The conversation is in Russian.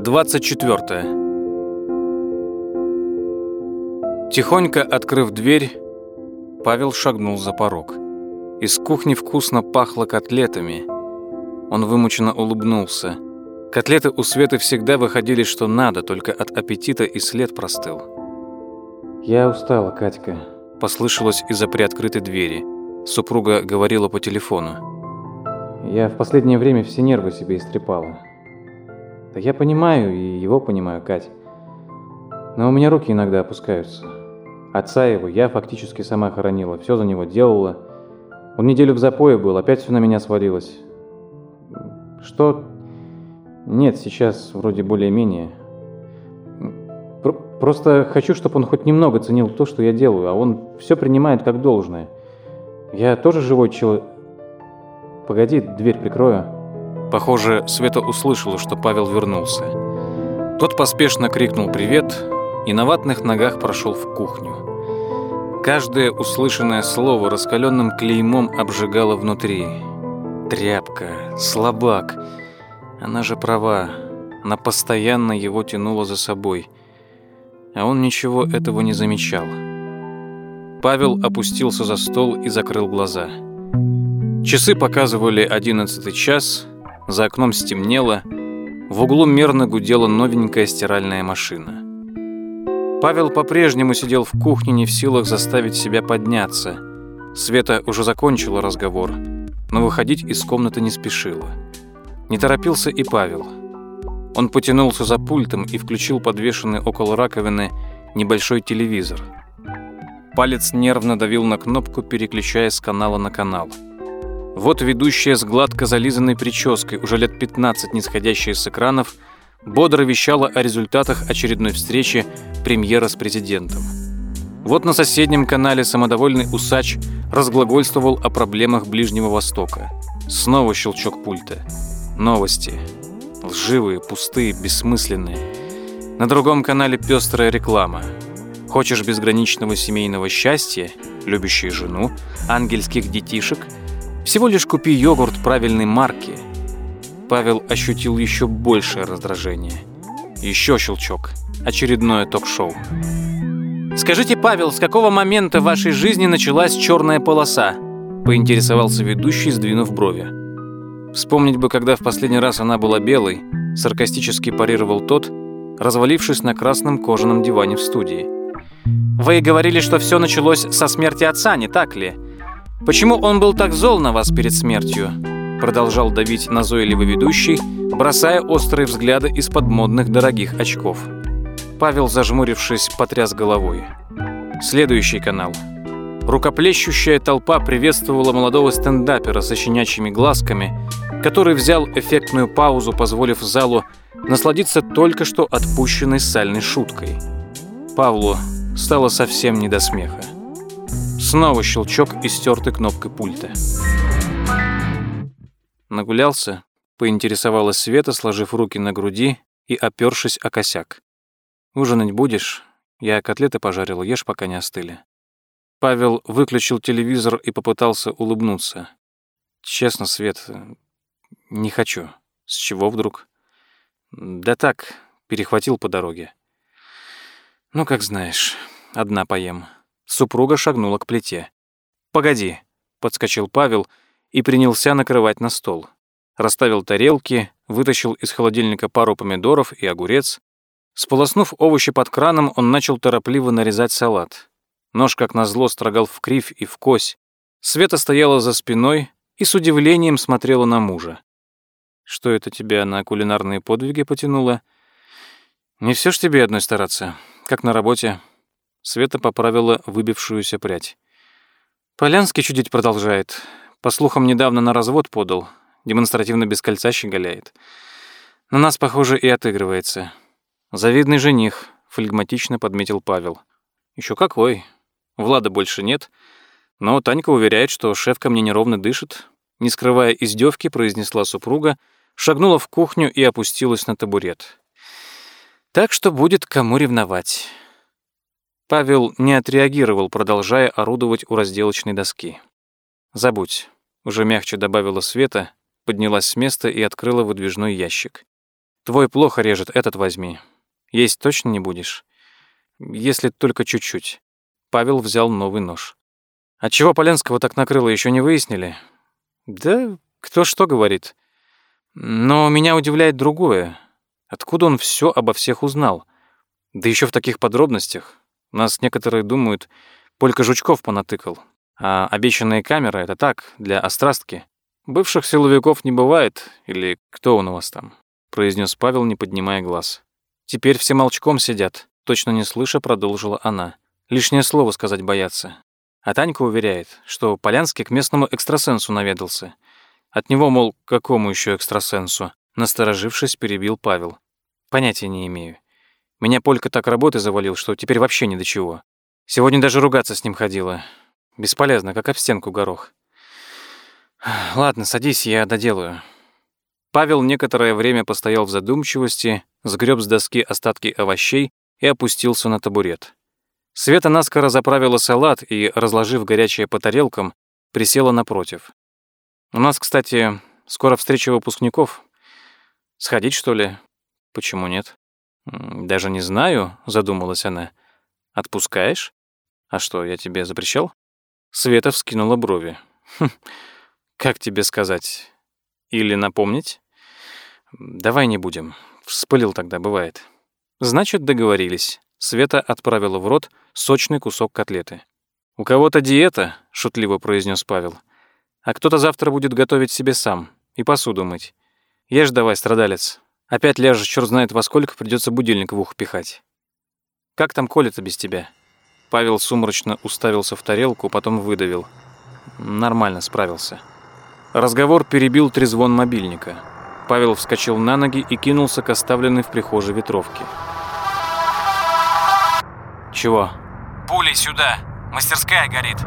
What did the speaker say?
24. Тихонько открыв дверь, Павел шагнул за порог. Из кухни вкусно пахло котлетами. Он вымученно улыбнулся. Котлеты у Светы всегда выходили что надо, только от аппетита и след простыл. «Я устала, Катька», — послышалось из-за приоткрытой двери. Супруга говорила по телефону. «Я в последнее время все нервы себе истрепала. Да я понимаю, и его понимаю, Кать. Но у меня руки иногда опускаются. Отца его я фактически сама хоронила, все за него делала. Он неделю в запое был, опять все на меня свалилось. Что? Нет, сейчас вроде более-менее. Просто хочу, чтобы он хоть немного ценил то, что я делаю, а он все принимает как должное. Я тоже живой человек. Погоди, дверь прикрою. Похоже, Света услышала, что Павел вернулся. Тот поспешно крикнул «Привет!» и на ватных ногах прошел в кухню. Каждое услышанное слово раскаленным клеймом обжигало внутри. Тряпка, слабак. Она же права. Она постоянно его тянула за собой. А он ничего этого не замечал. Павел опустился за стол и закрыл глаза. Часы показывали одиннадцатый час, за окном стемнело, в углу мерно гудела новенькая стиральная машина. Павел по-прежнему сидел в кухне, не в силах заставить себя подняться. Света уже закончила разговор, но выходить из комнаты не спешила. Не торопился и Павел. Он потянулся за пультом и включил подвешенный около раковины небольшой телевизор. Палец нервно давил на кнопку, переключая с канала на канал. Вот ведущая с гладко зализанной прической, уже лет 15 не сходящая с экранов – бодро вещала о результатах очередной встречи премьера с президентом. Вот на соседнем канале самодовольный усач разглагольствовал о проблемах Ближнего Востока. Снова щелчок пульта. Новости. Лживые, пустые, бессмысленные. На другом канале пестрая реклама. Хочешь безграничного семейного счастья, любящей жену, ангельских детишек? Всего лишь купи йогурт правильной марки – Павел ощутил еще большее раздражение. Еще щелчок. Очередное ток-шоу. «Скажите, Павел, с какого момента в вашей жизни началась черная полоса?» Поинтересовался ведущий, сдвинув брови. Вспомнить бы, когда в последний раз она была белой, саркастически парировал тот, развалившись на красном кожаном диване в студии. «Вы говорили, что все началось со смерти отца, не так ли? Почему он был так зол на вас перед смертью? продолжал давить назойливый ведущий, бросая острые взгляды из-под модных дорогих очков. Павел, зажмурившись, потряс головой. Следующий канал. Рукоплещущая толпа приветствовала молодого стендапера со щенячьими глазками, который взял эффектную паузу, позволив залу насладиться только что отпущенной сальной шуткой. Павлу стало совсем не до смеха. Снова щелчок и стертый кнопкой пульта. Нагулялся, поинтересовалась Света, сложив руки на груди и опёршись о косяк. «Ужинать будешь? Я котлеты пожарил, ешь, пока не остыли». Павел выключил телевизор и попытался улыбнуться. «Честно, Свет, не хочу. С чего вдруг?» «Да так, перехватил по дороге». «Ну, как знаешь, одна поем». Супруга шагнула к плите. «Погоди», — подскочил Павел, — и принялся накрывать на стол. Расставил тарелки, вытащил из холодильника пару помидоров и огурец. Сполоснув овощи под краном, он начал торопливо нарезать салат. Нож, как назло, строгал в кривь и в кось. Света стояла за спиной и с удивлением смотрела на мужа. «Что это тебя на кулинарные подвиги потянуло?» «Не все ж тебе одной стараться, как на работе». Света поправила выбившуюся прядь. «Полянский чудить продолжает. По слухам, недавно на развод подал. Демонстративно без кольца щеголяет. На нас, похоже, и отыгрывается. Завидный жених, флегматично подметил Павел. Еще какой. Влада больше нет. Но Танька уверяет, что шеф ко мне неровно дышит. Не скрывая издевки, произнесла супруга, шагнула в кухню и опустилась на табурет. Так что будет кому ревновать. Павел не отреагировал, продолжая орудовать у разделочной доски. «Забудь», — уже мягче добавила Света, поднялась с места и открыла выдвижной ящик. Твой плохо режет, этот возьми. Есть точно не будешь? Если только чуть-чуть. Павел взял новый нож. Отчего Поленского так накрыло, еще не выяснили? Да кто что говорит. Но меня удивляет другое. Откуда он все обо всех узнал? Да еще в таких подробностях. Нас некоторые думают, Полька Жучков понатыкал. А обещанные камеры — это так, для острастки. Бывших силовиков не бывает, или кто он у вас там? произнес Павел, не поднимая глаз. Теперь все молчком сидят, точно не слыша, продолжила она. Лишнее слово сказать боятся. А Танька уверяет, что Полянский к местному экстрасенсу наведался. От него, мол, какому еще экстрасенсу? Насторожившись, перебил Павел. Понятия не имею. Меня Полька так работы завалил, что теперь вообще ни до чего. Сегодня даже ругаться с ним ходила. Бесполезно, как об стенку горох. Ладно, садись, я доделаю. Павел некоторое время постоял в задумчивости, сгреб с доски остатки овощей и опустился на табурет. Света наскоро заправила салат и, разложив горячее по тарелкам, присела напротив. «У нас, кстати, скоро встреча выпускников. Сходить, что ли? Почему нет?» «Даже не знаю», — задумалась она. «Отпускаешь? А что, я тебе запрещал?» Света вскинула брови. «Хм, как тебе сказать? Или напомнить?» «Давай не будем. Вспылил тогда, бывает». «Значит, договорились». Света отправила в рот сочный кусок котлеты. «У кого-то диета», — шутливо произнес Павел. «А кто-то завтра будет готовить себе сам и посуду мыть. Ешь давай, страдалец, Опять ляжешь, черт знает во сколько, придется будильник в ухо пихать. Как там Коля-то без тебя? Павел сумрачно уставился в тарелку, потом выдавил. Нормально, справился. Разговор перебил трезвон мобильника. Павел вскочил на ноги и кинулся к оставленной в прихожей ветровке. «Чего?» «Пулей сюда! Мастерская горит!»